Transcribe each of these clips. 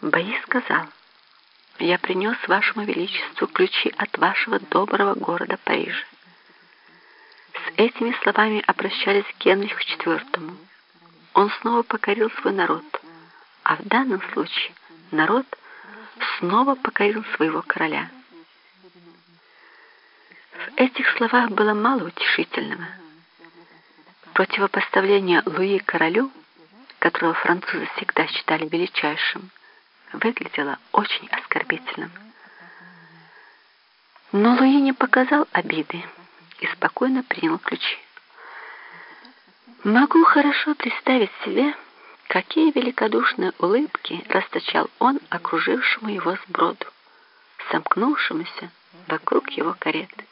Бои сказал, «Я принес вашему величеству ключи от вашего доброго города Парижа». С этими словами обращались к Генриху IV. Он снова покорил свой народ, а в данном случае народ снова покорил своего короля. В этих словах было мало утешительного. Противопоставление Луи королю, которого французы всегда считали величайшим, выглядело очень оскорбительным. Но Луи не показал обиды и спокойно принял ключи. Могу хорошо представить себе, какие великодушные улыбки расточал он окружившему его сброду, сомкнувшемуся вокруг его кареты.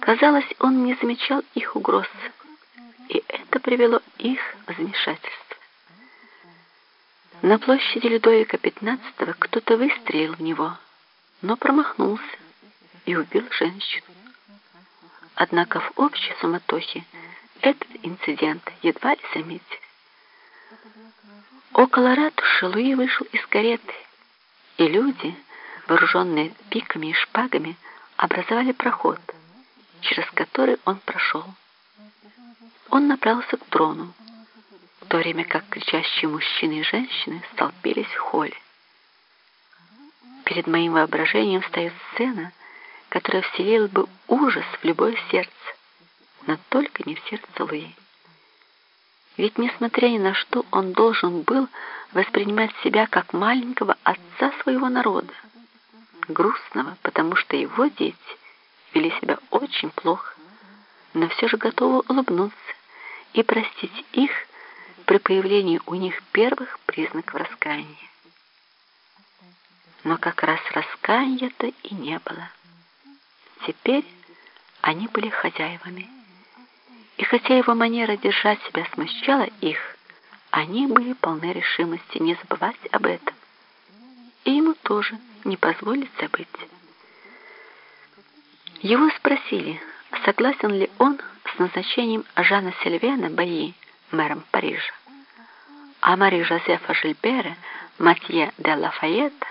Казалось, он не замечал их угроз, и это привело их в замешательство. На площади Людовика XV кто-то выстрелил в него, но промахнулся и убил женщину. Однако в общей суматохе этот инцидент едва ли заметили. Около ратуши Луи вышел из кареты, и люди, вооруженные пиками и шпагами, образовали проход, через который он прошел. Он направился к трону, то время как кричащие мужчины и женщины столпились в холле. Перед моим воображением стоит сцена, которая вселила бы ужас в любое сердце, но только не в сердце Луи. Ведь, несмотря ни на что, он должен был воспринимать себя как маленького отца своего народа, грустного, потому что его дети вели себя очень плохо, но все же готовы улыбнуться и простить их при появлении у них первых признаков раскаяния. Но как раз раскаяния-то и не было. Теперь они были хозяевами. И хотя его манера держать себя смущала их, они были полны решимости не забывать об этом. И ему тоже не позволить забыть. Его спросили, согласен ли он с назначением Жана Сильвена Баи мэром Парижа, а Мари Жозефа Жильбера Матье де Лафайетта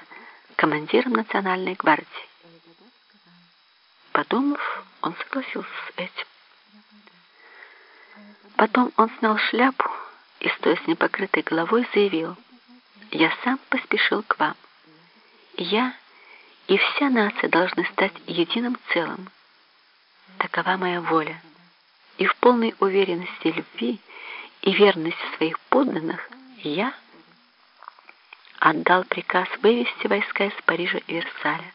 командиром Национальной гвардии. Подумав, он согласился с этим. Потом он снял шляпу и, стоя с непокрытой головой, заявил, «Я сам поспешил к вам. Я и вся нация должны стать единым целым. Такова моя воля. И в полной уверенности любви и верности своих подданных я отдал приказ вывести войска из Парижа и Версаля.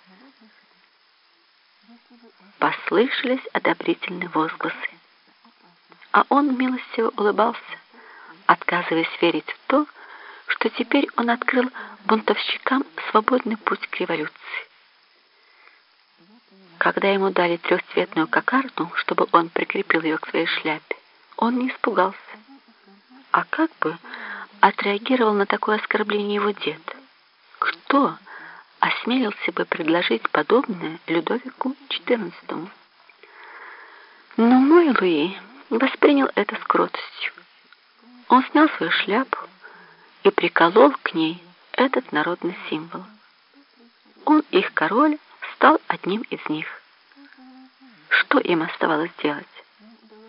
Послышались одобрительные возгласы а он милостиво улыбался, отказываясь верить в то, что теперь он открыл бунтовщикам свободный путь к революции. Когда ему дали трехцветную кокарду, чтобы он прикрепил ее к своей шляпе, он не испугался. А как бы отреагировал на такое оскорбление его дед? Кто осмелился бы предложить подобное Людовику XIV? Но мой Луи воспринял это с кротостью. Он снял свою шляпу и приколол к ней этот народный символ. Он, их король, стал одним из них. Что им оставалось делать?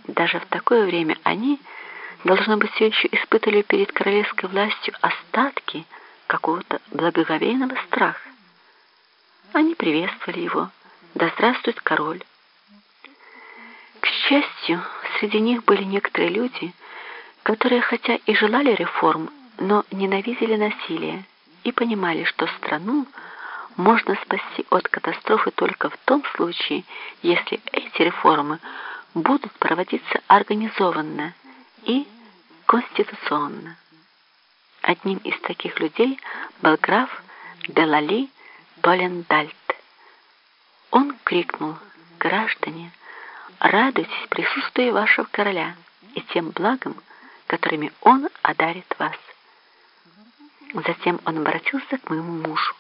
Даже в такое время они, должно быть, все еще испытывали перед королевской властью остатки какого-то благоговейного страха. Они приветствовали его. Да здравствует король! К счастью, Среди них были некоторые люди, которые хотя и желали реформ, но ненавидели насилие и понимали, что страну можно спасти от катастрофы только в том случае, если эти реформы будут проводиться организованно и конституционно. Одним из таких людей был граф Делали Толендальт. Он крикнул «Граждане!» радуйтесь присутствию вашего короля и тем благом, которыми он одарит вас. Затем он обратился к моему мужу.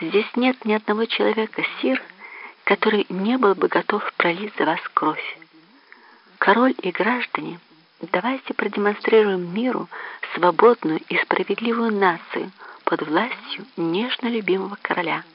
Здесь нет ни одного человека, сир, который не был бы готов пролить за вас кровь. Король и граждане, давайте продемонстрируем миру свободную и справедливую нацию, под властью нежно любимого короля –